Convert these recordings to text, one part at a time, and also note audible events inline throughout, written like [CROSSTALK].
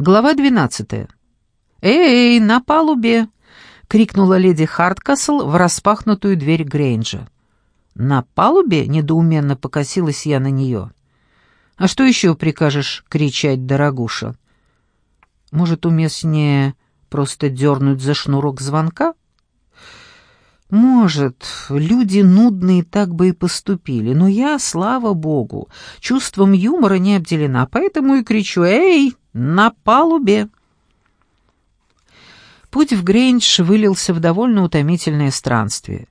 Глава двенадцатая. «Эй, на палубе!» — крикнула леди Харткасл в распахнутую дверь Грейнджа. «На палубе?» — недоуменно покосилась я на нее. «А что еще прикажешь кричать, дорогуша? Может, уместнее просто дернуть за шнурок звонка?» Может, люди нудные так бы и поступили, но я, слава богу, чувством юмора не обделена, поэтому и кричу «Эй, на палубе!». Путь в Грейндж вылился в довольно утомительное странствие.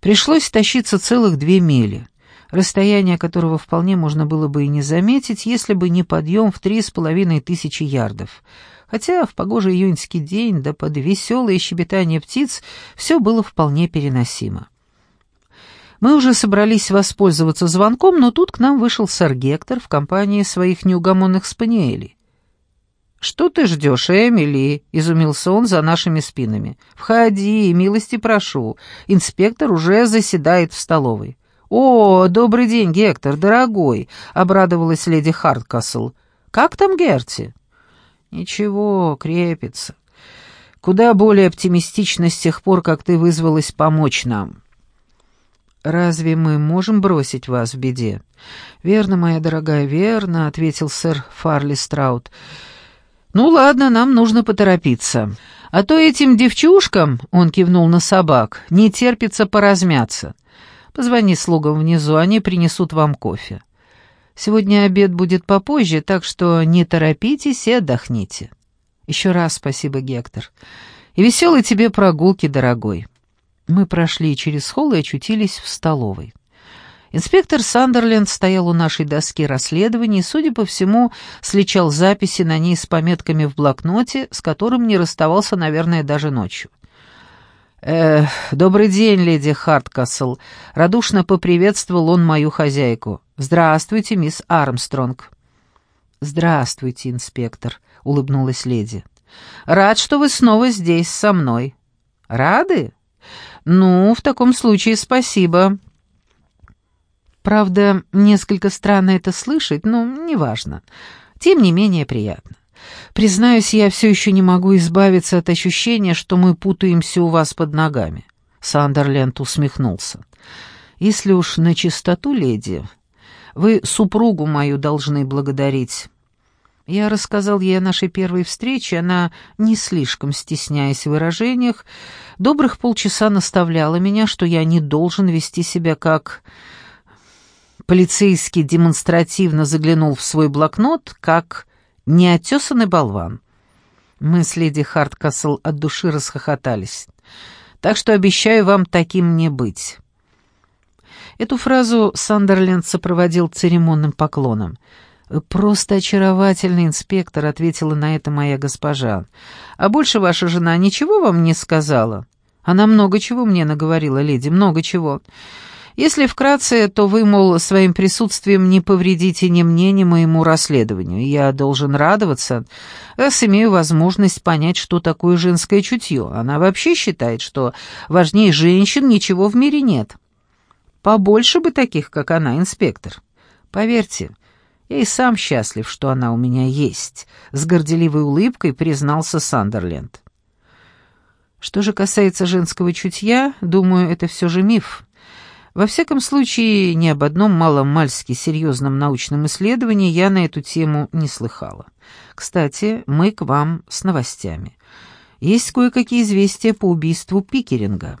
Пришлось тащиться целых две мили, расстояние которого вполне можно было бы и не заметить, если бы не подъем в три с половиной тысячи ярдов — хотя в погожий июньский день да под веселое щебетание птиц все было вполне переносимо. Мы уже собрались воспользоваться звонком, но тут к нам вышел сэр Гектор в компании своих неугомонных спаниелей. «Что ты ждешь, Эмили?» — изумился он за нашими спинами. «Входи, милости прошу. Инспектор уже заседает в столовой». «О, добрый день, Гектор, дорогой!» — обрадовалась леди Харткасл. «Как там Герти?» «Ничего, крепится. Куда более оптимистично с тех пор, как ты вызвалась помочь нам». «Разве мы можем бросить вас в беде?» «Верно, моя дорогая, верно», — ответил сэр Фарли Страут. «Ну ладно, нам нужно поторопиться. А то этим девчушкам, — он кивнул на собак, — не терпится поразмяться. Позвони слугам внизу, они принесут вам кофе». Сегодня обед будет попозже, так что не торопитесь и отдохните. Еще раз спасибо, Гектор. И веселой тебе прогулки, дорогой. Мы прошли через холл и очутились в столовой. Инспектор Сандерленд стоял у нашей доски расследований и, судя по всему, сличал записи на ней с пометками в блокноте, с которым не расставался, наверное, даже ночью. «Э, добрый день, леди Харткасл!» — радушно поприветствовал он мою хозяйку. «Здравствуйте, мисс Армстронг». «Здравствуйте, инспектор», — улыбнулась леди. «Рад, что вы снова здесь со мной». «Рады? Ну, в таком случае спасибо». Правда, несколько странно это слышать, но неважно. Тем не менее приятно. Признаюсь, я все еще не могу избавиться от ощущения, что мы путаемся у вас под ногами. Сандерленд усмехнулся. Если уж на чистоту, леди, вы супругу мою должны благодарить. Я рассказал ей о нашей первой встрече, она, не слишком стесняясь в выражениях, добрых полчаса наставляла меня, что я не должен вести себя как... Полицейский демонстративно заглянул в свой блокнот, как неотесанный болван. Мы с леди Харткасл от души расхохотались. Так что обещаю вам таким не быть. Эту фразу Сандерленд сопроводил церемонным поклоном. «Просто очаровательный инспектор», — ответила на это моя госпожа. «А больше ваша жена ничего вам не сказала?» «Она много чего мне наговорила, леди, много чего. Если вкратце, то вы, мол, своим присутствием не повредите ни мне, ни моему расследованию. Я должен радоваться, раз имею возможность понять, что такое женское чутье. Она вообще считает, что важнее женщин ничего в мире нет. Побольше бы таких, как она, инспектор. Поверьте, я и сам счастлив, что она у меня есть», — с горделивой улыбкой признался Сандерленд. Что же касается женского чутья, думаю, это все же миф. Во всяком случае, ни об одном маломальски серьезном научном исследовании я на эту тему не слыхала. Кстати, мы к вам с новостями. Есть кое-какие известия по убийству Пикеринга.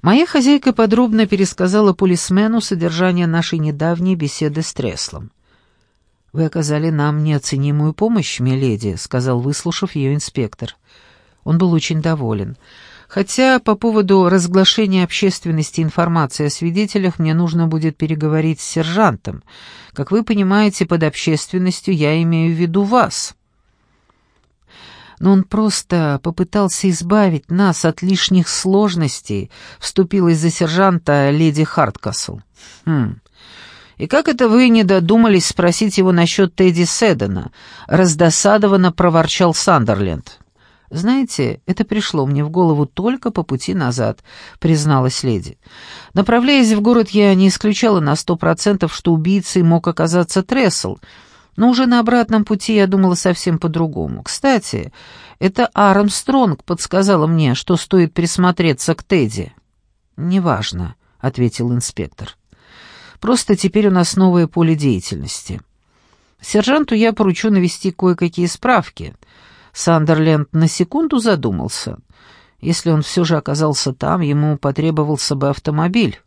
Моя хозяйка подробно пересказала полисмену содержание нашей недавней беседы с Треслом. «Вы оказали нам неоценимую помощь, миледи», — сказал, выслушав ее инспектор. Он был очень доволен. Хотя по поводу разглашения общественности информации о свидетелях мне нужно будет переговорить с сержантом. Как вы понимаете, под общественностью я имею в виду вас. Но он просто попытался избавить нас от лишних сложностей, вступилась за сержанта леди Харткасл. Хм. «И как это вы не додумались спросить его насчет Тедди Седана?» — раздосадованно проворчал Сандерленд. «Знаете, это пришло мне в голову только по пути назад», — призналась леди. «Направляясь в город, я не исключала на сто процентов, что убийцей мог оказаться Трессел, Но уже на обратном пути я думала совсем по-другому. Кстати, это Армстронг подсказала мне, что стоит присмотреться к Тедди. «Неважно», — ответил инспектор. «Просто теперь у нас новое поле деятельности. Сержанту я поручу навести кое-какие справки». Сандерленд на секунду задумался. Если он все же оказался там, ему потребовался бы автомобиль.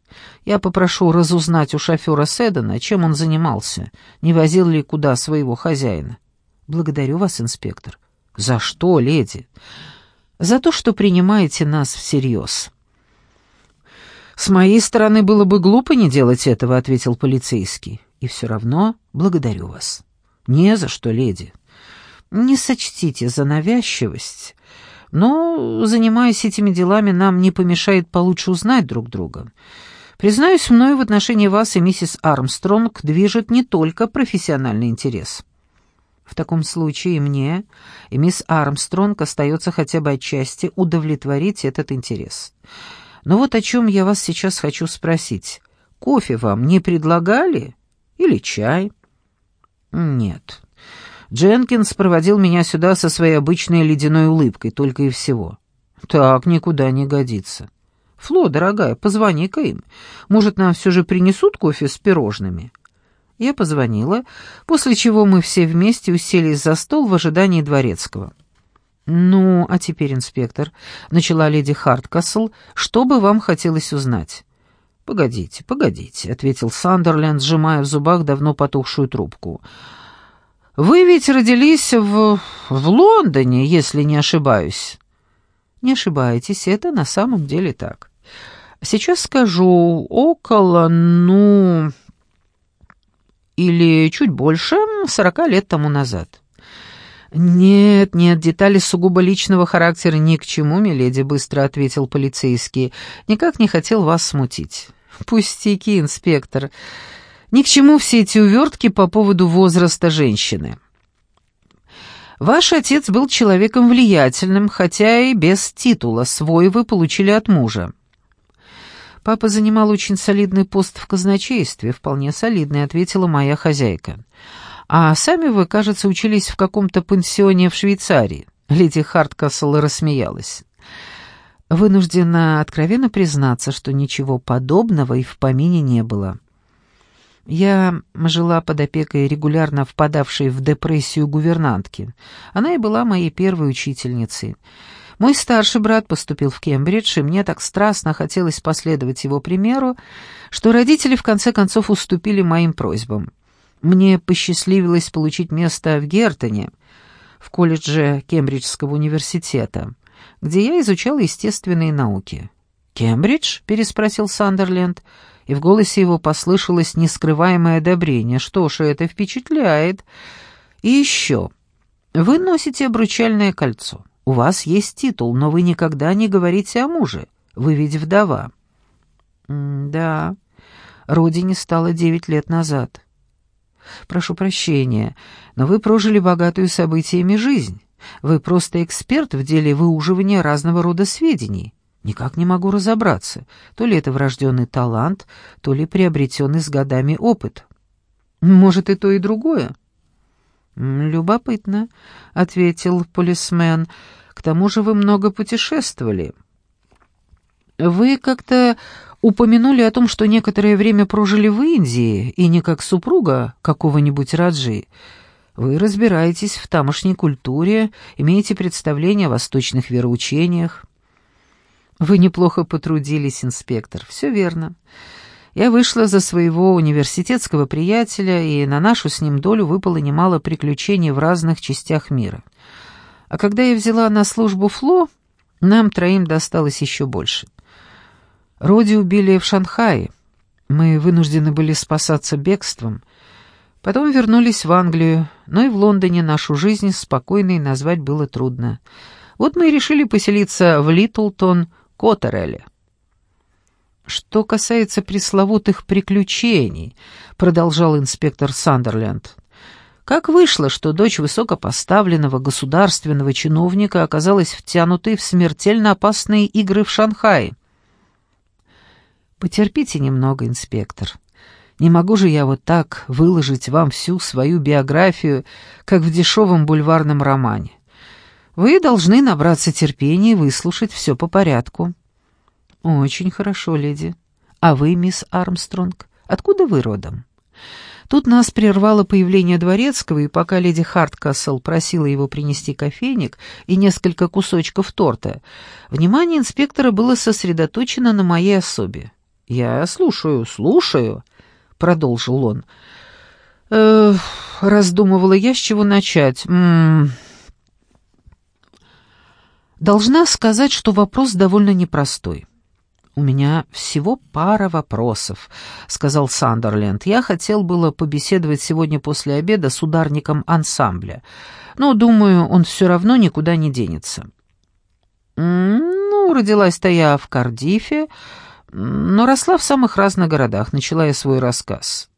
Я попрошу разузнать у шофера Седана, чем он занимался, не возил ли куда своего хозяина. Благодарю вас, инспектор. За что, леди? За то, что принимаете нас всерьез. С моей стороны было бы глупо не делать этого, ответил полицейский. И все равно благодарю вас. Не за что, леди. Не сочтите за навязчивость, но, занимаясь этими делами, нам не помешает получше узнать друг друга. Признаюсь, мною в отношении вас и миссис Армстронг движет не только профессиональный интерес. В таком случае и мне, и мисс Армстронг остается хотя бы отчасти удовлетворить этот интерес. Но вот о чем я вас сейчас хочу спросить. Кофе вам не предлагали? Или чай? Нет. Дженкинс проводил меня сюда со своей обычной ледяной улыбкой, только и всего. Так никуда не годится. Фло, дорогая, позвони-ка им. Может, нам все же принесут кофе с пирожными?» Я позвонила, после чего мы все вместе уселись за стол в ожидании дворецкого. «Ну, а теперь, инспектор», — начала леди Харткасл, — «что бы вам хотелось узнать?» «Погодите, погодите», — ответил Сандерленд, сжимая в зубах давно потухшую трубку. «Вы ведь родились в... в Лондоне, если не ошибаюсь». «Не ошибаетесь, это на самом деле так. Сейчас скажу, около, ну, или чуть больше, сорока лет тому назад. «Нет, нет, детали сугубо личного характера ни к чему, миледи», — быстро ответил полицейский. «Никак не хотел вас смутить». «Пустяки, инспектор. Ни к чему все эти увертки по поводу возраста женщины». «Ваш отец был человеком влиятельным, хотя и без титула. Свой вы получили от мужа». Папа занимал очень солидный пост в казначействе, вполне солидный, ответила моя хозяйка. А сами вы, кажется, учились в каком-то пансионе в Швейцарии. Леди Харткасл рассмеялась. Вынуждена откровенно признаться, что ничего подобного и в помине не было. Я жила под опекой регулярно впадавшей в депрессию гувернантки. Она и была моей первой учительницей. Мой старший брат поступил в Кембридж, и мне так страстно хотелось последовать его примеру, что родители в конце концов уступили моим просьбам. Мне посчастливилось получить место в Гертоне, в колледже Кембриджского университета, где я изучал естественные науки. «Кембридж?» — переспросил Сандерленд, и в голосе его послышалось нескрываемое одобрение. «Что ж, это впечатляет. И еще. Вы носите обручальное кольцо». У вас есть титул, но вы никогда не говорите о муже. Вы ведь вдова». «Да, родине стало девять лет назад». «Прошу прощения, но вы прожили богатую событиями жизнь. Вы просто эксперт в деле выуживания разного рода сведений. Никак не могу разобраться, то ли это врожденный талант, то ли приобретенный с годами опыт. Может, и то, и другое». «Любопытно», — ответил полисмен. «К тому же вы много путешествовали». «Вы как-то упомянули о том, что некоторое время прожили в Индии, и не как супруга какого-нибудь Раджи. Вы разбираетесь в тамошней культуре, имеете представление о восточных вероучениях». «Вы неплохо потрудились, инспектор. Все верно». Я вышла за своего университетского приятеля, и на нашу с ним долю выпало немало приключений в разных частях мира. А когда я взяла на службу Фло, нам троим досталось еще больше. Роди убили в Шанхае. Мы вынуждены были спасаться бегством. Потом вернулись в Англию, но и в Лондоне нашу жизнь спокойной назвать было трудно. Вот мы и решили поселиться в Литлтон, Коттерелле. «Что касается пресловутых приключений», — продолжал инспектор Сандерленд, «как вышло, что дочь высокопоставленного государственного чиновника оказалась втянутой в смертельно опасные игры в Шанхае?» «Потерпите немного, инспектор. Не могу же я вот так выложить вам всю свою биографию, как в дешевом бульварном романе. Вы должны набраться терпения и выслушать все по порядку». «Очень хорошо, леди. А вы, мисс Армстронг, откуда вы родом?» Тут нас прервало появление дворецкого, и пока леди Харткасл просила его принести кофейник и несколько кусочков торта, внимание инспектора было сосредоточено на моей особе. «Я слушаю, слушаю», — продолжил он. «Э, раздумывала я, с чего начать. М -м Должна сказать, что вопрос довольно непростой. «У меня всего пара вопросов», — сказал Сандерленд. «Я хотел было побеседовать сегодня после обеда с ударником ансамбля, но, думаю, он все равно никуда не денется». «Ну, родилась-то я в Кардифе, но росла в самых разных городах», — начала я свой рассказ.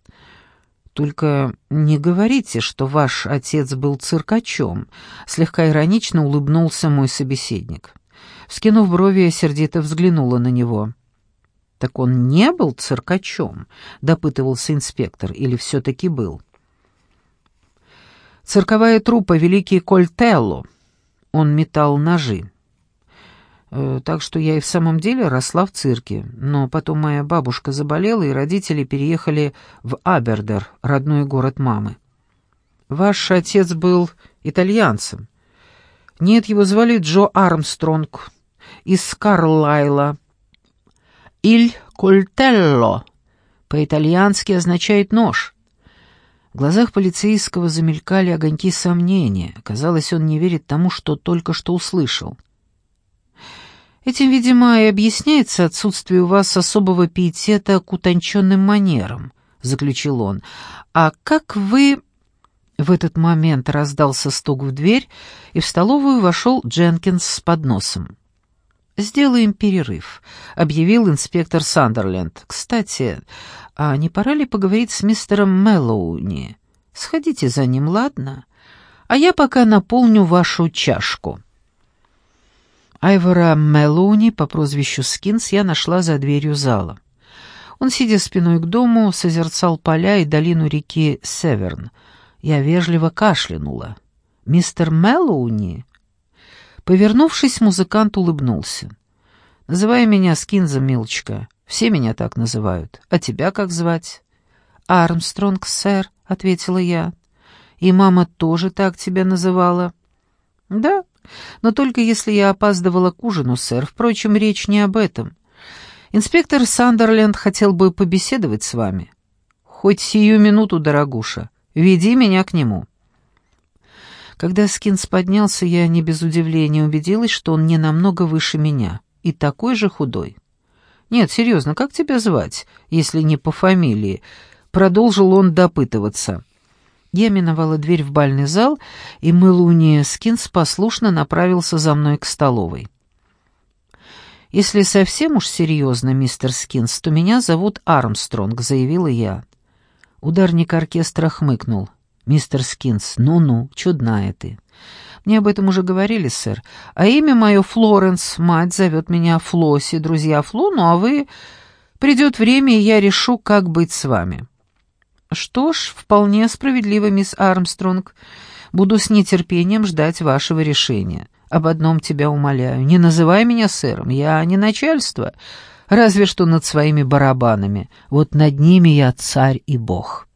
«Только не говорите, что ваш отец был циркачом», — слегка иронично улыбнулся мой собеседник. Скинув брови, я сердито взглянула на него. «Так он не был циркачом?» — допытывался инспектор. «Или все-таки был?» «Цирковая труппа «Великий Кольтелло». Он метал ножи. Э, так что я и в самом деле росла в цирке. Но потом моя бабушка заболела, и родители переехали в Абердер, родной город мамы. Ваш отец был итальянцем. Нет, его звали Джо Армстронг из Карлайла. «Иль кольтелло» по-итальянски означает «нож». В глазах полицейского замелькали огоньки сомнения. Казалось, он не верит тому, что только что услышал. Этим, видимо, и объясняется отсутствие у вас особого пиетета к утонченным манерам, — заключил он. А как вы... В этот момент раздался стук в дверь, и в столовую вошел Дженкинс с подносом. «Сделаем перерыв», — объявил инспектор Сандерленд. «Кстати, а не пора ли поговорить с мистером Мэллоуни? Сходите за ним, ладно? А я пока наполню вашу чашку». Айвора Мэллоуни по прозвищу Скинс я нашла за дверью зала. Он, сидя спиной к дому, созерцал поля и долину реки Северн. Я вежливо кашлянула. «Мистер Мэллоуни?» Повернувшись, музыкант улыбнулся. «Называй меня Скинзом, милочка. Все меня так называют. А тебя как звать?» «Армстронг, сэр», — ответила я. «И мама тоже так тебя называла?» «Да, но только если я опаздывала к ужину, сэр. Впрочем, речь не об этом. Инспектор Сандерленд хотел бы побеседовать с вами. Хоть сию минуту, дорогуша. Веди меня к нему». Когда Скинс поднялся, я не без удивления убедилась, что он не намного выше меня и такой же худой. «Нет, серьезно, как тебя звать, если не по фамилии?» Продолжил он допытываться. Я миновала дверь в бальный зал, и мэлуни Скинс послушно направился за мной к столовой. «Если совсем уж серьезно, мистер Скинс, то меня зовут Армстронг», — заявила я. Ударник оркестра хмыкнул. «Мистер Скинс, ну-ну, чудная ты». «Мне об этом уже говорили, сэр. А имя мое Флоренс, мать зовет меня Флосси, друзья Фло, ну а вы... Придет время, и я решу, как быть с вами». «Что ж, вполне справедливо, мисс Армстронг. Буду с нетерпением ждать вашего решения. Об одном тебя умоляю, не называй меня сэром, я не начальство, разве что над своими барабанами. Вот над ними я царь и бог».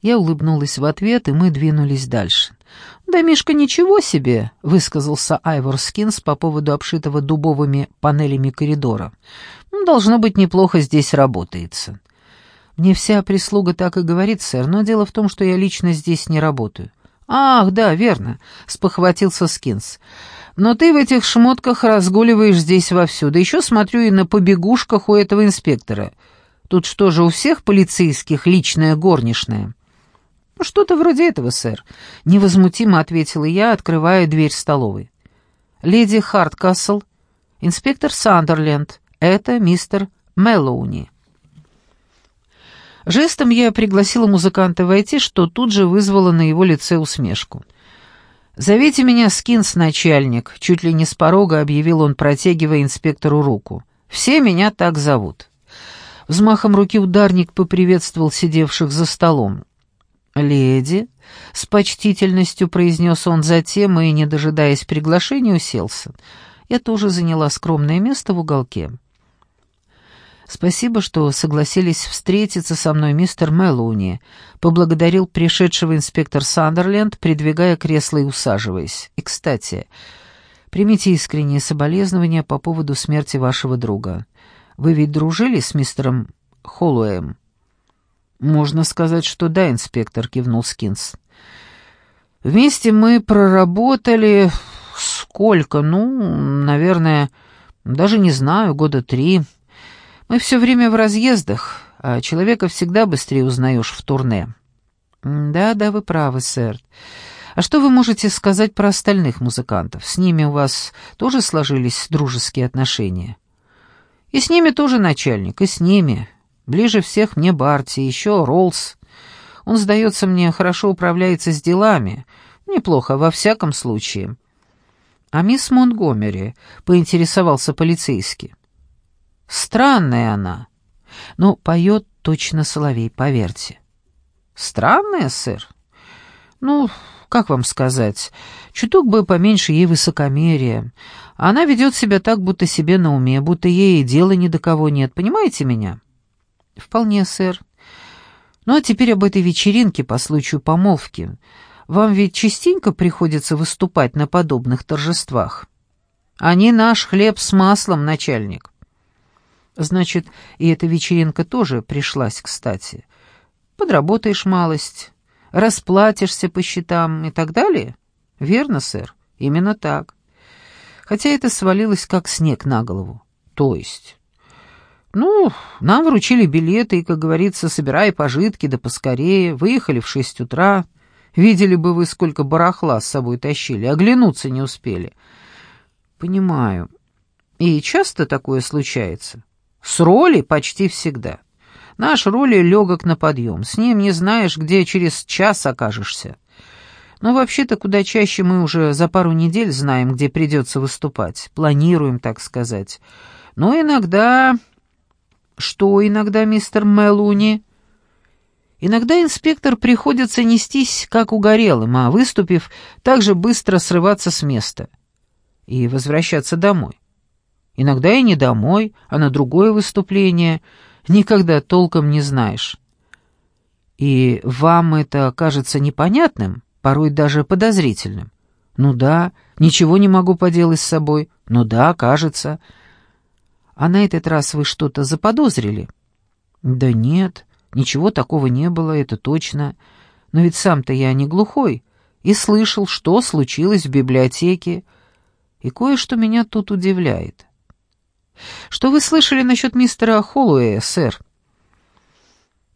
Я улыбнулась в ответ, и мы двинулись дальше. «Да, Мишка, ничего себе!» — высказался Айвор Скинс по поводу обшитого дубовыми панелями коридора. «Должно быть, неплохо здесь работается». «Мне вся прислуга так и говорит, сэр, но дело в том, что я лично здесь не работаю». «Ах, да, верно», — спохватился Скинс. «Но ты в этих шмотках разгуливаешь здесь вовсю, да еще смотрю и на побегушках у этого инспектора. Тут что же, у всех полицейских личная горничная?» «Что-то вроде этого, сэр», — невозмутимо ответила я, открывая дверь столовой. «Леди Харткасл, инспектор Сандерленд, это мистер Мэллоуни». Жестом я пригласила музыканта войти, что тут же вызвало на его лице усмешку. «Зовите меня Скинс, начальник», — чуть ли не с порога объявил он, протягивая инспектору руку. «Все меня так зовут». Взмахом руки ударник поприветствовал сидевших за столом. «Леди», — с почтительностью произнес он затем и, не дожидаясь приглашения, уселся. Я тоже заняла скромное место в уголке. «Спасибо, что согласились встретиться со мной, мистер Мэллоуни», — поблагодарил пришедшего инспектор Сандерленд, придвигая кресло и усаживаясь. «И, кстати, примите искренние соболезнования по поводу смерти вашего друга. Вы ведь дружили с мистером Холлоуэм?» «Можно сказать, что да, инспектор», — кивнул Скинс. «Вместе мы проработали... сколько? Ну, наверное, даже не знаю, года три. Мы все время в разъездах, а человека всегда быстрее узнаешь в турне». «Да, да, вы правы, сэр. А что вы можете сказать про остальных музыкантов? С ними у вас тоже сложились дружеские отношения?» «И с ними тоже начальник, и с ними. Ближе всех мне Барти, еще Роллс. Он, сдается мне, хорошо управляется с делами. Неплохо, во всяком случае. А мисс Монтгомери, поинтересовался полицейский. Странная она. Но поет точно соловей, поверьте. Странная, сэр? Ну, как вам сказать, чуток бы поменьше ей высокомерия. Она ведет себя так, будто себе на уме, будто ей дела ни до кого нет, понимаете меня?» «Вполне, сэр. Ну а теперь об этой вечеринке по случаю помолвки. Вам ведь частенько приходится выступать на подобных торжествах?» «Они наш хлеб с маслом, начальник». «Значит, и эта вечеринка тоже пришлась кстати. Подработаешь малость, расплатишься по счетам и так далее?» «Верно, сэр, именно так. Хотя это свалилось как снег на голову. То есть...» Ну, нам вручили билеты и, как говорится, собирай пожитки, да поскорее. Выехали в шесть утра. Видели бы вы, сколько барахла с собой тащили, оглянуться не успели. Понимаю. И часто такое случается? С роли почти всегда. Наш роли легок на подъем. С ним не знаешь, где через час окажешься. Но вообще-то куда чаще мы уже за пару недель знаем, где придется выступать. Планируем, так сказать. Но иногда «Что иногда, мистер Мелуни?» Иногда инспектор приходится нестись, как угорелым, а, выступив, также быстро срываться с места и возвращаться домой. Иногда и не домой, а на другое выступление. Никогда толком не знаешь. И вам это кажется непонятным, порой даже подозрительным. Ну да, ничего не могу поделать с собой. Ну да, кажется. А на этот раз вы что-то заподозрили? Да нет, ничего такого не было, это точно. Но ведь сам-то я не глухой и слышал, что случилось в библиотеке. И кое-что меня тут удивляет. Что вы слышали насчет мистера Холлоуэя, сэр?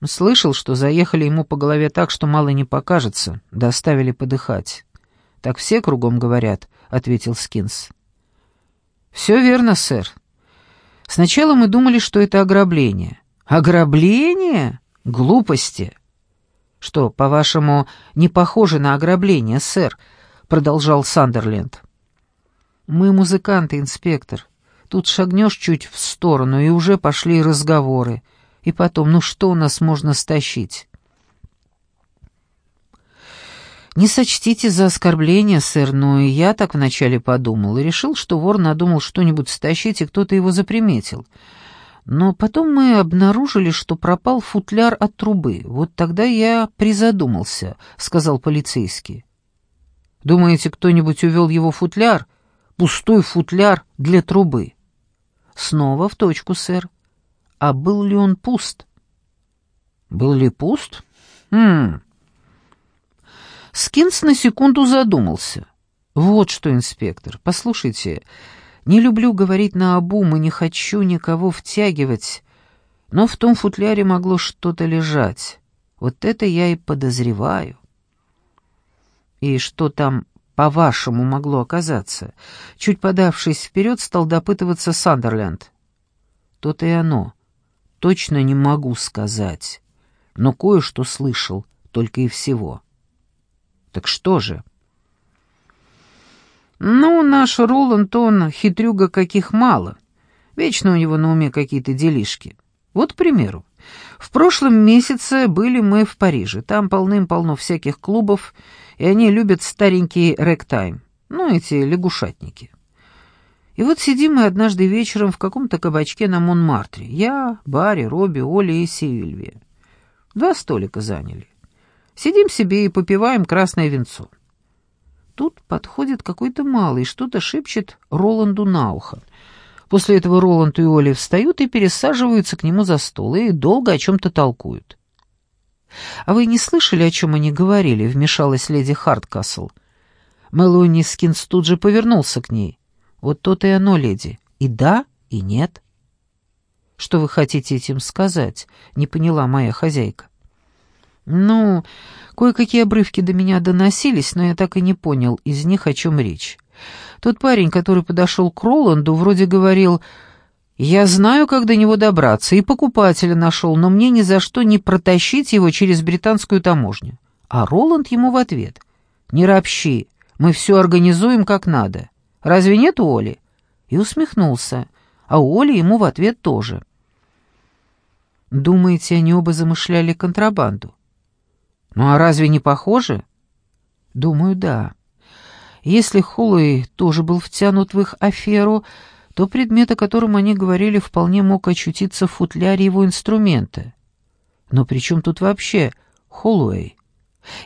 Слышал, что заехали ему по голове так, что мало не покажется, доставили подыхать. Так все кругом говорят, — ответил Скинс. «Все верно, сэр. Сначала мы думали, что это ограбление. Ограбление? Глупости. Что, по-вашему, не похоже на ограбление, сэр? Продолжал Сандерленд. Мы музыканты, инспектор. Тут шагнешь чуть в сторону, и уже пошли разговоры. И потом, ну что у нас можно стащить? «Не сочтите за оскорбление, сэр, но я так вначале подумал и решил, что вор надумал что-нибудь стащить, и кто-то его заприметил. Но потом мы обнаружили, что пропал футляр от трубы. Вот тогда я призадумался», — сказал полицейский. «Думаете, кто-нибудь увел его футляр? Пустой футляр для трубы?» «Снова в точку, сэр. А был ли он пуст?» «Был ли пуст? Хм...» Скинс на секунду задумался. «Вот что, инспектор, послушайте, не люблю говорить на обум и не хочу никого втягивать, но в том футляре могло что-то лежать. Вот это я и подозреваю». «И что там, по-вашему, могло оказаться?» Чуть подавшись вперед, стал допытываться Сандерленд. «То-то и оно. Точно не могу сказать, но кое-что слышал, только и всего». Так что же? Ну, наш Роланд, он хитрюга каких мало. Вечно у него на уме какие-то делишки. Вот, к примеру, в прошлом месяце были мы в Париже. Там полным-полно всяких клубов, и они любят старенький рэктайм. Ну, эти лягушатники. И вот сидим мы однажды вечером в каком-то кабачке на Монмартре. Я, Барри, Робби, Оля и Сильвия. Два столика заняли. Сидим себе и попиваем красное винцо. Тут подходит какой-то малый, что-то шепчет Роланду на ухо. После этого Роланд и Оля встают и пересаживаются к нему за стол и долго о чем-то толкуют. «А вы не слышали, о чем они говорили?» — вмешалась леди Харткасл. Мелони Скинс тут же повернулся к ней. «Вот то-то и оно, леди. И да, и нет». «Что вы хотите этим сказать?» — не поняла моя хозяйка. «Ну, кое-какие обрывки до меня доносились, но я так и не понял из них, о чем речь. Тот парень, который подошел к Роланду, вроде говорил, «Я знаю, как до него добраться, и покупателя нашел, но мне ни за что не протащить его через британскую таможню». А Роланд ему в ответ, «Не ропщи, мы все организуем как надо. Разве нет у Оли?» И усмехнулся, а у Оли ему в ответ тоже. «Думаете, они оба замышляли контрабанду?» «Ну а разве не похоже?» «Думаю, да». Если Холлоуэй тоже был втянут в их аферу, то предмет, о котором они говорили, вполне мог очутиться в футляре его инструмента. Но при чем тут вообще Холлоуэй?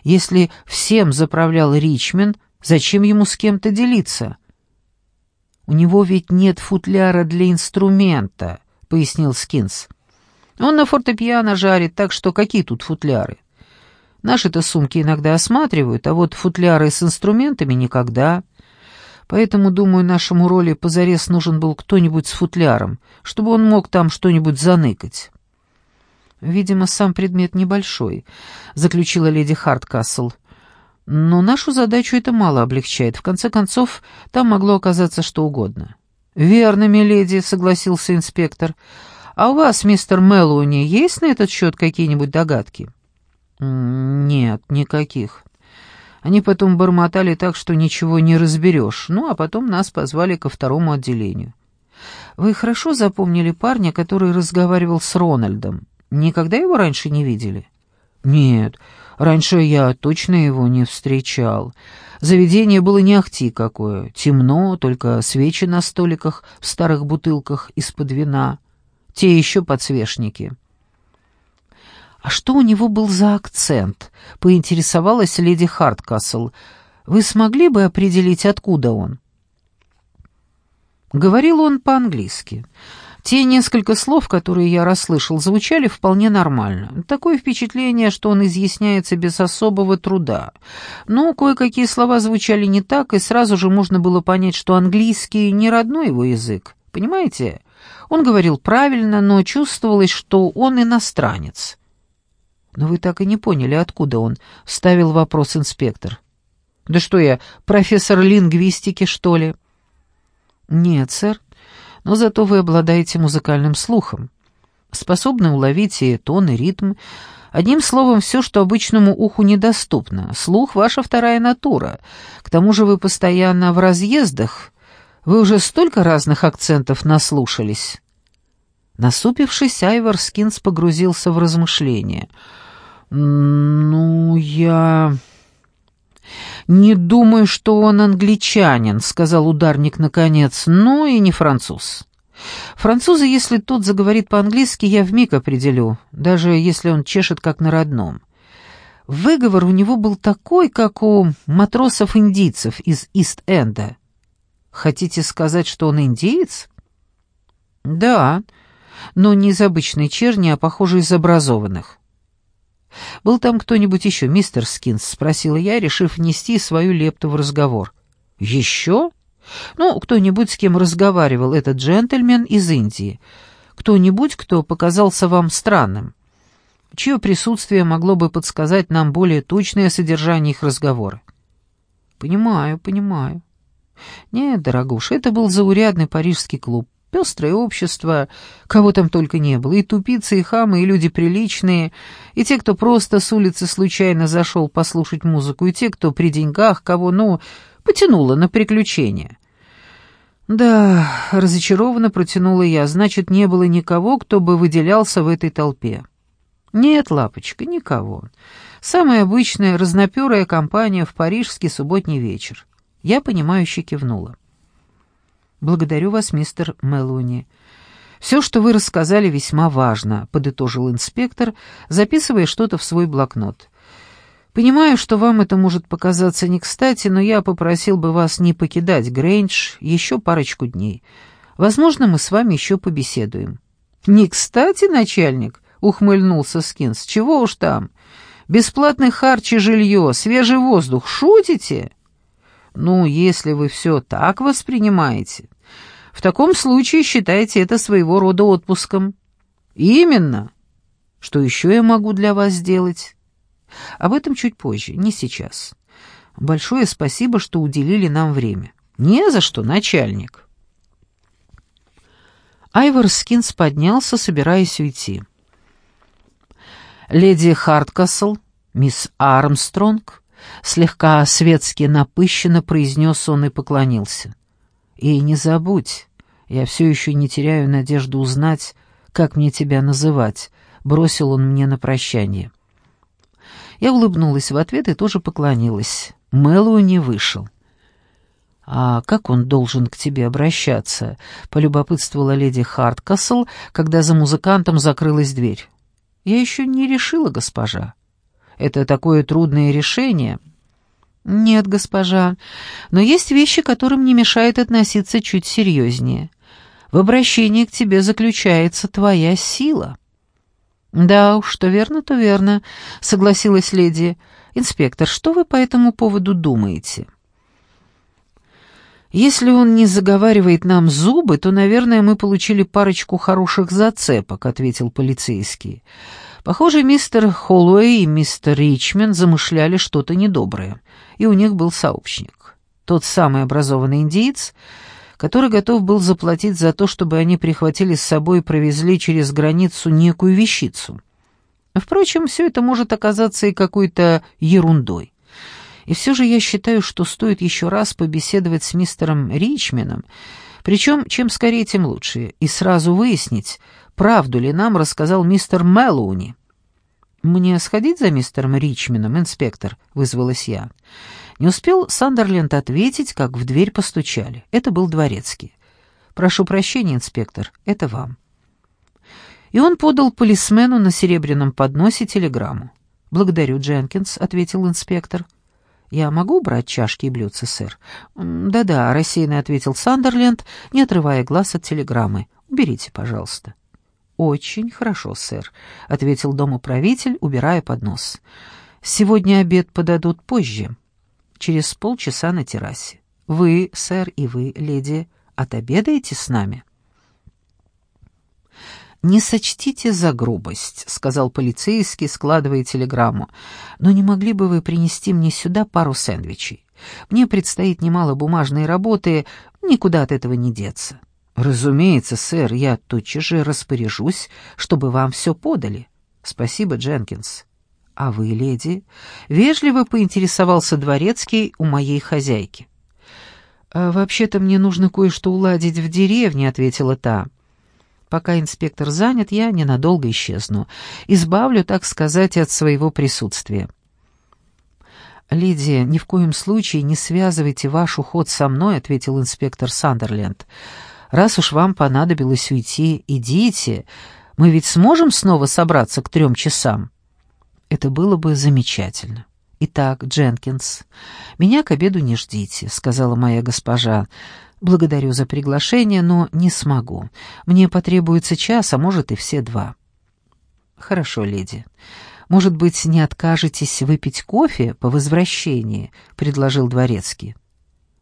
Если всем заправлял Ричмond, зачем ему с кем-то делиться? «У него ведь нет футляра для инструмента», — пояснил Скинс. «Он на фортепиано жарит, так что какие тут футляры? Наши-то сумки иногда осматривают, а вот футляры с инструментами никогда. Поэтому, думаю, нашему роли позарез нужен был кто-нибудь с футляром, чтобы он мог там что-нибудь заныкать. «Видимо, сам предмет небольшой», — заключила леди Харткасл. «Но нашу задачу это мало облегчает. В конце концов, там могло оказаться что угодно». «Верно, миледи», — согласился инспектор. «А у вас, мистер Мэллоуни, есть на этот счет какие-нибудь догадки?» «Нет, никаких. Они потом бормотали так, что ничего не разберешь. Ну, а потом нас позвали ко второму отделению. Вы хорошо запомнили парня, который разговаривал с Рональдом? Никогда его раньше не видели?» «Нет, раньше я точно его не встречал. Заведение было не ахти какое. Темно, только свечи на столиках в старых бутылках из-под вина. Те еще подсвечники». «А что у него был за акцент?» — поинтересовалась леди Харткасл. «Вы смогли бы определить, откуда он?» Говорил он по-английски. Те несколько слов, которые я расслышал, звучали вполне нормально. Такое впечатление, что он изъясняется без особого труда. Но кое-какие слова звучали не так, и сразу же можно было понять, что английский не родной его язык. Понимаете? Он говорил правильно, но чувствовалось, что он иностранец. «Но вы так и не поняли, откуда он?» — вставил вопрос инспектор. «Да что я, профессор лингвистики, что ли?» «Нет, сэр, но зато вы обладаете музыкальным слухом, способны уловить и тон, и ритм. Одним словом, все, что обычному уху недоступно. Слух — ваша вторая натура. К тому же вы постоянно в разъездах. Вы уже столько разных акцентов наслушались». Насупившись, Айвар Скинс погрузился в размышления — «Ну, я...» «Не думаю, что он англичанин», — сказал ударник наконец, — «ну и не француз». Французы, если тот заговорит по-английски, я вмиг определю, даже если он чешет как на родном. Выговор у него был такой, как у матросов-индийцев из Ист-Энда. Хотите сказать, что он индиец? Да, но не из обычной черни, а, похоже, из образованных. «Был там кто-нибудь еще, мистер Скинс?» — спросила я, решив внести свою лепту в разговор. «Еще?» «Ну, кто-нибудь, с кем разговаривал этот джентльмен из Индии. Кто-нибудь, кто показался вам странным. Чье присутствие могло бы подсказать нам более точное содержание их разговора?» «Понимаю, понимаю». «Нет, дорогуша, это был заурядный парижский клуб пестрое общество, кого там только не было, и тупицы, и хамы, и люди приличные, и те, кто просто с улицы случайно зашел послушать музыку, и те, кто при деньгах, кого, ну, потянуло на приключения. «Да», — разочарованно протянула я, — «значит, не было никого, кто бы выделялся в этой толпе». «Нет, лапочка, никого. Самая обычная разноперая компания в парижский субботний вечер». Я понимающе кивнула. «Благодарю вас, мистер Мелуни. Все, что вы рассказали, весьма важно», — подытожил инспектор, записывая что-то в свой блокнот. Понимаю, что вам это может показаться не кстати, но я попросил бы вас не покидать Грейндж еще парочку дней. Возможно, мы с вами еще побеседуем». «Не кстати, начальник?» — ухмыльнулся Скинс. «Чего уж там? Бесплатный харч и жилье, свежий воздух. Шутите?» «Ну, если вы все так воспринимаете, в таком случае считайте это своего рода отпуском». «Именно. Что еще я могу для вас сделать?» Об этом чуть позже, не сейчас. Большое спасибо, что уделили нам время. Не за что, начальник. Айвор Скинс поднялся, собираясь уйти. Леди Харткасл, мисс Армстронг, слегка светски напыщенно произнес он и поклонился. «И не забудь, я все еще не теряю надежду узнать, как мне тебя называть», — бросил он мне на прощание. Я улыбнулась в ответ и тоже поклонилась. Мэллоу не вышел. «А как он должен к тебе обращаться?» — полюбопытствовала леди Харткасл, когда за музыкантом закрылась дверь. «Я еще не решила, госпожа. Это такое трудное решение». «Нет, госпожа, но есть вещи, которым не мешает относиться чуть серьезнее. В обращении к тебе заключается твоя сила». «Да уж, что верно, то верно», — согласилась леди. «Инспектор, что вы по этому поводу думаете?» «Если он не заговаривает нам зубы, то, наверное, мы получили парочку хороших зацепок», — ответил полицейский. «Похоже, мистер Холлоуэй и мистер Ричмен замышляли что-то недоброе, и у них был сообщник. Тот самый образованный индиец, который готов был заплатить за то, чтобы они прихватили с собой и провезли через границу некую вещицу. Впрочем, все это может оказаться и какой-то ерундой. И все же я считаю, что стоит еще раз побеседовать с мистером Ричменом, причем чем скорее, тем лучше, и сразу выяснить, правду ли нам рассказал мистер Мэллоуни. «Мне сходить за мистером Ричменом, инспектор?» — вызвалась я. Не успел Сандерленд ответить, как в дверь постучали. Это был дворецкий. «Прошу прощения, инспектор, это вам». И он подал полисмену на серебряном подносе телеграмму. «Благодарю, Дженкинс», — ответил инспектор. «Я могу брать чашки и блюдца, сэр?» «Да-да», — рассеянно ответил Сандерленд, не отрывая глаз от телеграммы. «Уберите, пожалуйста». «Очень хорошо, сэр», — ответил домоправитель, убирая поднос. «Сегодня обед подадут позже» через полчаса на террасе. Вы, сэр, и вы, леди, отобедаете с нами?» «Не сочтите за грубость», — сказал полицейский, складывая телеграмму, «но не могли бы вы принести мне сюда пару сэндвичей? Мне предстоит немало бумажной работы, никуда от этого не деться». «Разумеется, сэр, я тотчас же распоряжусь, чтобы вам все подали. Спасибо, Дженкинс». «А вы, леди?» — вежливо поинтересовался дворецкий у моей хозяйки. «А «Вообще-то мне нужно кое-что уладить в деревне», — ответила та. «Пока инспектор занят, я ненадолго исчезну. Избавлю, так сказать, от своего присутствия». «Лидия, ни в коем случае не связывайте ваш уход со мной», — ответил инспектор Сандерленд. «Раз уж вам понадобилось уйти, идите. Мы ведь сможем снова собраться к трем часам?» Это было бы замечательно. «Итак, Дженкинс, меня к обеду не ждите», — сказала моя госпожа. «Благодарю за приглашение, но не смогу. Мне потребуется час, а может и все два». «Хорошо, леди. Может быть, не откажетесь выпить кофе по возвращении?» — предложил дворецкий.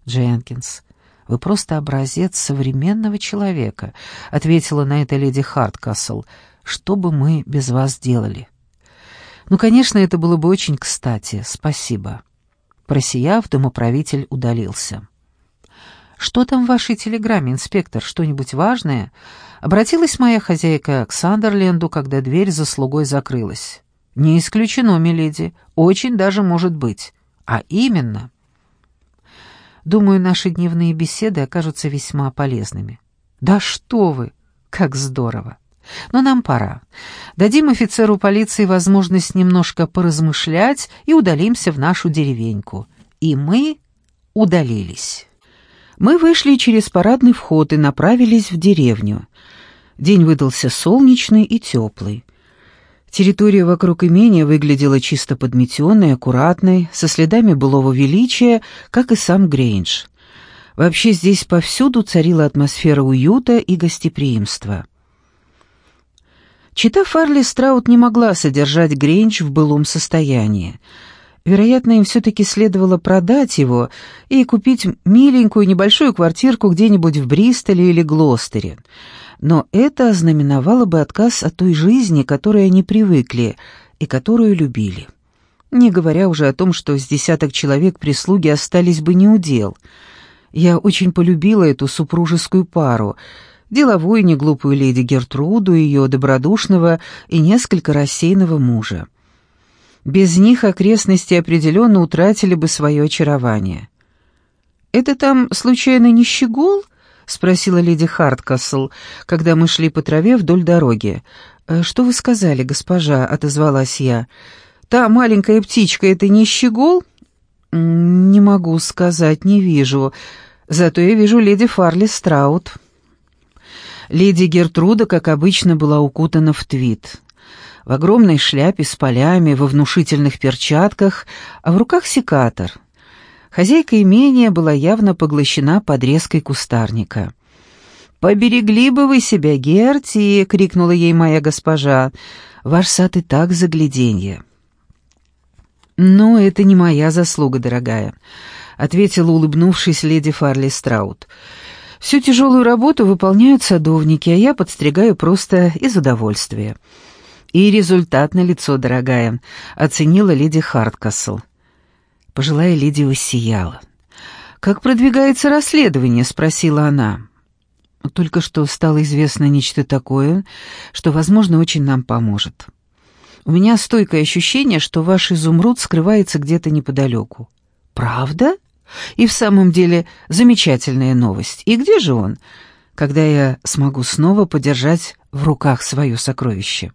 «Дженкинс, вы просто образец современного человека», — ответила на это леди Харткасл. «Что бы мы без вас делали?» Ну, конечно, это было бы очень кстати. Спасибо. Просияв, домоправитель удалился. «Что там в вашей телеграмме, инспектор? Что-нибудь важное?» Обратилась моя хозяйка к Сандерленду, когда дверь за слугой закрылась. «Не исключено, миледи. Очень даже может быть. А именно...» Думаю, наши дневные беседы окажутся весьма полезными». «Да что вы! Как здорово!» Но нам пора. Дадим офицеру полиции возможность немножко поразмышлять и удалимся в нашу деревеньку. И мы удалились. Мы вышли через парадный вход и направились в деревню. День выдался солнечный и теплый. Территория вокруг имения выглядела чисто подметенной, аккуратной, со следами былого величия, как и сам Грейндж. Вообще здесь повсюду царила атмосфера уюта и гостеприимства. Чета Фарли Страут не могла содержать Грейндж в былом состоянии. Вероятно, им все-таки следовало продать его и купить миленькую небольшую квартирку где-нибудь в Бристоле или Глостере. Но это ознаменовало бы отказ от той жизни, к которой они привыкли и которую любили. Не говоря уже о том, что с десяток человек прислуги остались бы неудел. Я очень полюбила эту супружескую пару — деловую неглупую леди Гертруду, ее добродушного и несколько рассеянного мужа. Без них окрестности определенно утратили бы свое очарование. «Это там, случайно, не щегол?» — спросила леди Харткасл, когда мы шли по траве вдоль дороги. «Э, «Что вы сказали, госпожа?» — отозвалась я. «Та маленькая птичка — это не щегол?» «Не могу сказать, не вижу. Зато я вижу леди Фарли Страут». Леди Гертруда, как обычно, была укутана в твит. В огромной шляпе с полями, во внушительных перчатках, а в руках секатор. Хозяйка имения была явно поглощена подрезкой кустарника. «Поберегли бы вы себя, Герти!» — крикнула ей моя госпожа. «Ваш сад и так загляденье». «Но это не моя заслуга, дорогая», — ответила, улыбнувшись леди Фарли Страут. Всю тяжелую работу выполняют садовники, а я подстригаю просто из удовольствия. И результат налицо, дорогая, оценила леди Харткасл. Пожилая леди воссияла. «Как продвигается расследование?» — спросила она. «Только что стало известно нечто такое, что, возможно, очень нам поможет. У меня стойкое ощущение, что ваш изумруд скрывается где-то неподалеку». «Правда?» И в самом деле замечательная новость. И где же он, когда я смогу снова подержать в руках свое сокровище?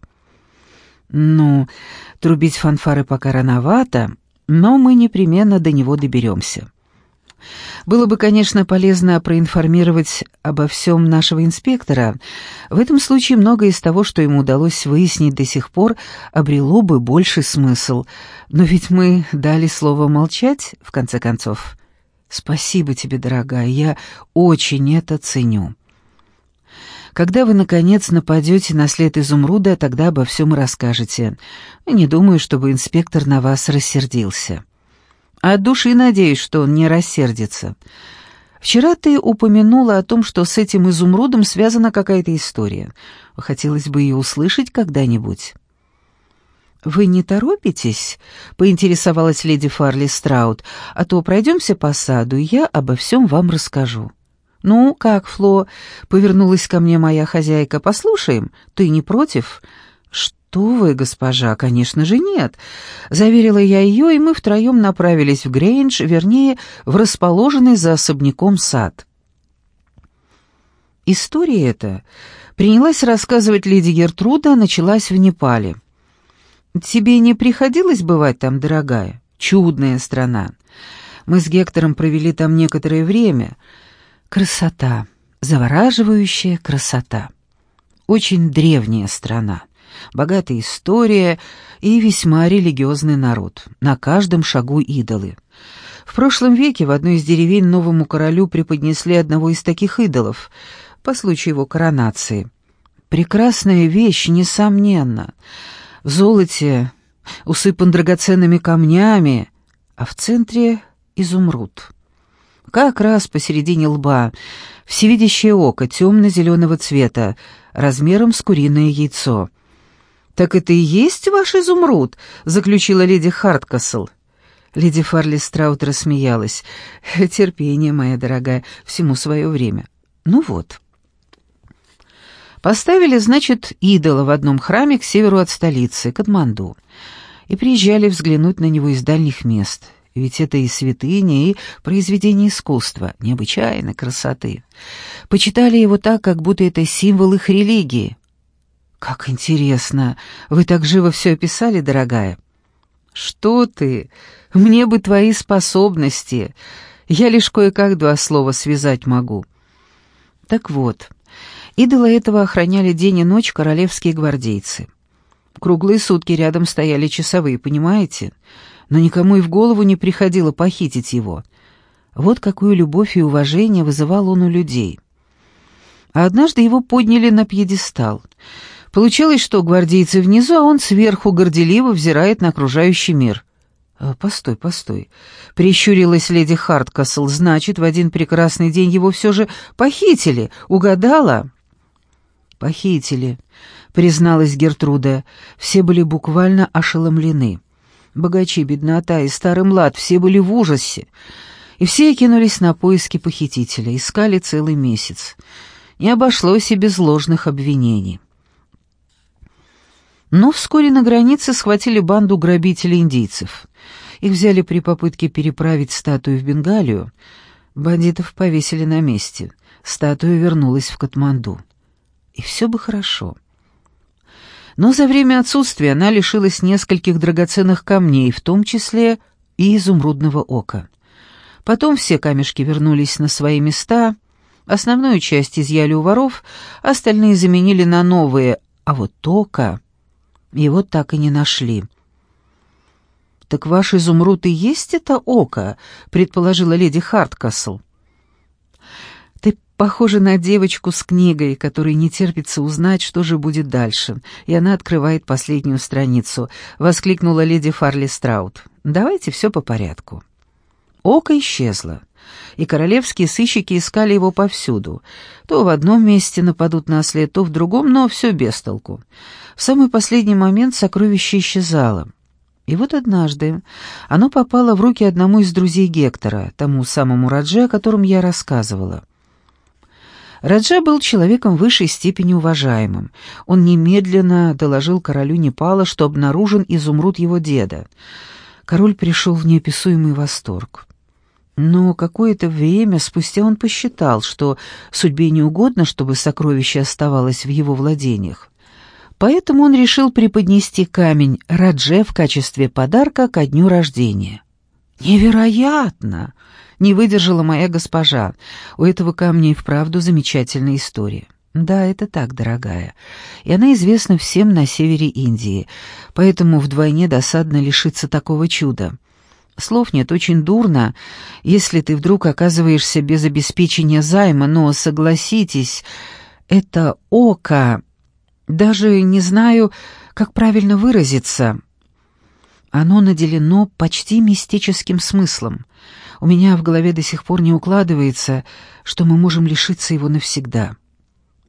Ну, трубить фанфары пока рановато, но мы непременно до него доберемся. Было бы, конечно, полезно проинформировать обо всем нашего инспектора. В этом случае многое из того, что ему удалось выяснить до сих пор, обрело бы больший смысл. Но ведь мы дали слово молчать, в конце концов. Спасибо тебе, дорогая, я очень это ценю. Когда вы, наконец, нападете на след изумруда, тогда обо всем расскажете. Не думаю, чтобы инспектор на вас рассердился. От души надеюсь, что он не рассердится. Вчера ты упомянула о том, что с этим изумрудом связана какая-то история. Хотелось бы ее услышать когда-нибудь. «Вы не торопитесь?» — поинтересовалась леди Фарли Страут. «А то пройдемся по саду, и я обо всем вам расскажу». «Ну, как, Фло?» — повернулась ко мне моя хозяйка. «Послушаем. Ты не против?» «Что вы, госпожа, конечно же нет», — заверила я ее, и мы втроем направились в Грейндж, вернее, в расположенный за особняком сад. История эта принялась рассказывать леди Гертруда, началась в Непале. «Тебе не приходилось бывать там, дорогая? Чудная страна. Мы с Гектором провели там некоторое время. Красота, завораживающая красота. Очень древняя страна, богатая история и весьма религиозный народ. На каждом шагу идолы». В прошлом веке в одной из деревень новому королю преподнесли одного из таких идолов по случаю его коронации. Прекрасная вещь, несомненно в золоте, усыпан драгоценными камнями, а в центре — изумруд. Как раз посередине лба всевидящее око темно-зеленого цвета, размером с куриное яйцо. «Так это и есть ваш изумруд?» — заключила леди Харткасл. Леди Фарли Страут рассмеялась. «Терпение, моя дорогая, всему свое время. Ну вот». Поставили, значит, идола в одном храме к северу от столицы, Катманду, и приезжали взглянуть на него из дальних мест. Ведь это и святыня, и произведение искусства, необычайной красоты. Почитали его так, как будто это символ их религии. «Как интересно! Вы так живо все описали, дорогая!» «Что ты? Мне бы твои способности! Я лишь кое-как два слова связать могу». Так вот, идола этого охраняли день и ночь королевские гвардейцы. Круглые сутки рядом стояли часовые, понимаете? Но никому и в голову не приходило похитить его. Вот какую любовь и уважение вызывал он у людей. А однажды его подняли на пьедестал — Получилось, что гвардейцы внизу, а он сверху горделиво взирает на окружающий мир. «А, «Постой, постой», — прищурилась леди Харткасл. «Значит, в один прекрасный день его все же похитили. Угадала?» «Похитили», — призналась Гертруда. Все были буквально ошеломлены. Богачи, беднота и старый млад все были в ужасе. И все кинулись на поиски похитителя, искали целый месяц. Не обошлось и без ложных обвинений. Но вскоре на границе схватили банду грабителей-индийцев. Их взяли при попытке переправить статую в Бенгалию. Бандитов повесили на месте. Статуя вернулась в Катманду. И все бы хорошо. Но за время отсутствия она лишилась нескольких драгоценных камней, в том числе и изумрудного ока. Потом все камешки вернулись на свои места, основную часть изъяли у воров, остальные заменили на новые, а вот око... Его так и не нашли. «Так ваш изумруд и есть это око?» — предположила леди Харткасл. «Ты похожа на девочку с книгой, которой не терпится узнать, что же будет дальше, и она открывает последнюю страницу», — воскликнула леди Фарли Страут. «Давайте все по порядку». Око исчезло, и королевские сыщики искали его повсюду. То в одном месте нападут на след, то в другом, но все без толку. В самый последний момент сокровище исчезало. И вот однажды оно попало в руки одному из друзей Гектора, тому самому Радже, о котором я рассказывала. Раджа был человеком высшей степени уважаемым. Он немедленно доложил королю Непала, что обнаружен изумруд его деда. Король пришел в неописуемый восторг. Но какое-то время спустя он посчитал, что судьбе не угодно, чтобы сокровище оставалось в его владениях. Поэтому он решил преподнести камень Радже в качестве подарка ко дню рождения. «Невероятно!» — не выдержала моя госпожа. «У этого камня и вправду замечательная история». «Да, это так, дорогая. И она известна всем на севере Индии, поэтому вдвойне досадно лишиться такого чуда». Слов нет, очень дурно, если ты вдруг оказываешься без обеспечения займа, но, согласитесь, это око даже не знаю, как правильно выразиться. Оно наделено почти мистическим смыслом. У меня в голове до сих пор не укладывается, что мы можем лишиться его навсегда.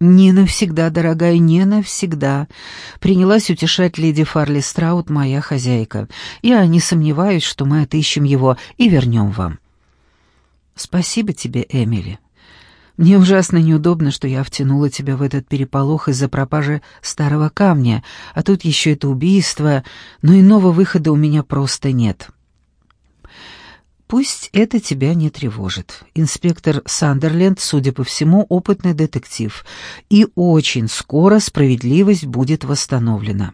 «Не навсегда, дорогая, не навсегда», — принялась утешать леди Фарли Страут, моя хозяйка. «Я не сомневаюсь, что мы отыщем его и вернем вам». «Спасибо тебе, Эмили. Мне ужасно неудобно, что я втянула тебя в этот переполох из-за пропажи старого камня, а тут еще это убийство, но иного выхода у меня просто нет. Пусть это тебя не тревожит. Инспектор Сандерленд, судя по всему, опытный детектив, и очень скоро справедливость будет восстановлена.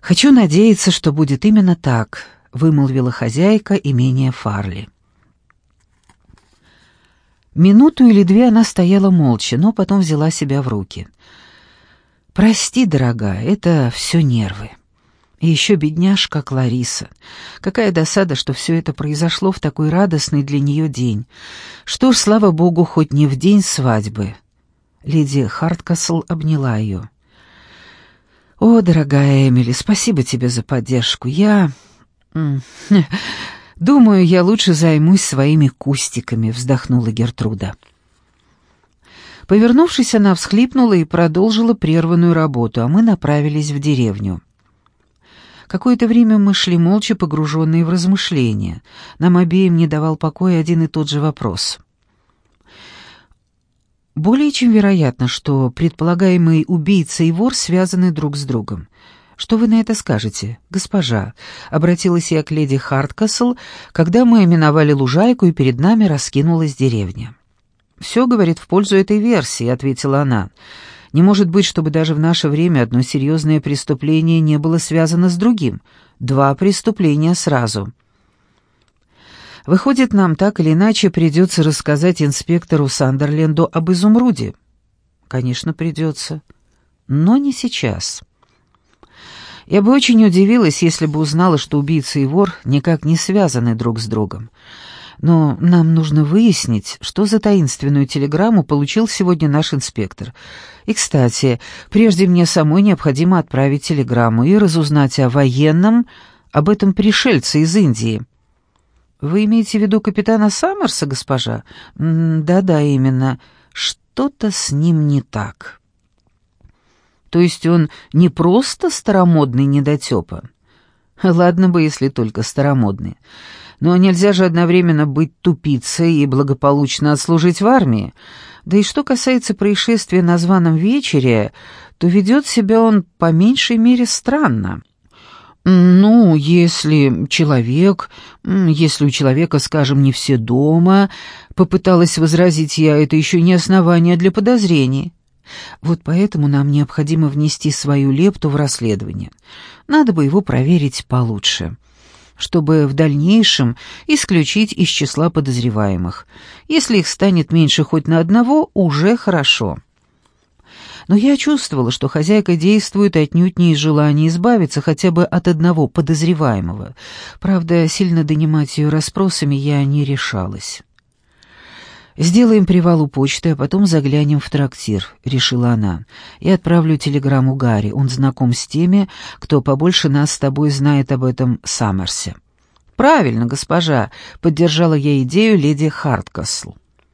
Хочу надеяться, что будет именно так, вымолвила хозяйка имения Фарли. Минуту или две она стояла молча, но потом взяла себя в руки. «Прости, дорогая, это все нервы. И еще бедняжка Клариса. Какая досада, что все это произошло в такой радостный для нее день. Что ж, слава богу, хоть не в день свадьбы». Леди Харткасл обняла ее. «О, дорогая Эмили, спасибо тебе за поддержку. Я... [LAUGHS] «Думаю, я лучше займусь своими кустиками», — вздохнула Гертруда. Повернувшись, она всхлипнула и продолжила прерванную работу, а мы направились в деревню. Какое-то время мы шли молча, погруженные в размышления. Нам обеим не давал покоя один и тот же вопрос. Более чем вероятно, что предполагаемый убийца и вор связаны друг с другом. «Что вы на это скажете, госпожа?» — обратилась я к леди Харткасл, когда мы миновали лужайку, и перед нами раскинулась деревня. «Все говорит в пользу этой версии», — ответила она. «Не может быть, чтобы даже в наше время одно серьезное преступление не было связано с другим. Два преступления сразу». Выходит, нам так или иначе придется рассказать инспектору Сандерленду об изумруде. Конечно, придется. Но не сейчас. Я бы очень удивилась, если бы узнала, что убийца и вор никак не связаны друг с другом. Но нам нужно выяснить, что за таинственную телеграмму получил сегодня наш инспектор. И, кстати, прежде мне самой необходимо отправить телеграмму и разузнать о военном, об этом пришельце из Индии. «Вы имеете в виду капитана Саммерса, госпожа?» «Да-да, именно. Что-то с ним не так». «То есть он не просто старомодный недотепа?» «Ладно бы, если только старомодный. Но нельзя же одновременно быть тупицей и благополучно отслужить в армии. Да и что касается происшествия на званом вечере, то ведет себя он по меньшей мере странно». «Ну, если человек, если у человека, скажем, не все дома», — попыталась возразить я, — «это еще не основание для подозрений». Вот поэтому нам необходимо внести свою лепту в расследование. Надо бы его проверить получше, чтобы в дальнейшем исключить из числа подозреваемых. Если их станет меньше хоть на одного, уже хорошо но я чувствовала, что хозяйка действует отнюдь не из желания избавиться хотя бы от одного подозреваемого. Правда, сильно донимать ее расспросами я не решалась. «Сделаем привал у почты, а потом заглянем в трактир», — решила она. «И отправлю телеграмму Гарри. Он знаком с теми, кто побольше нас с тобой знает об этом Саммерсе». «Правильно, госпожа», — поддержала я идею леди Харткасл.